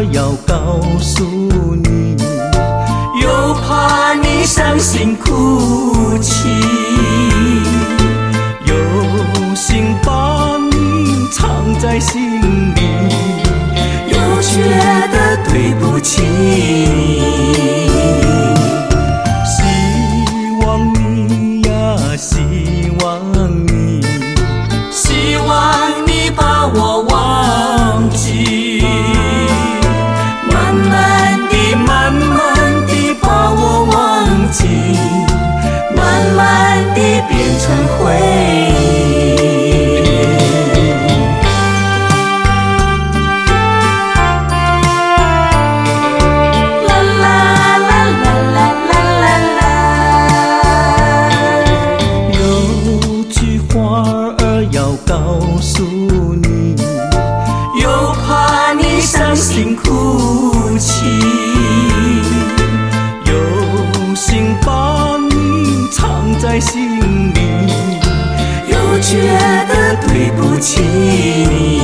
我要告诉你又怕你伤心哭泣有心把你藏在心里又觉得对不起你听哭泣，有心把你藏在心里，又觉得对不起你。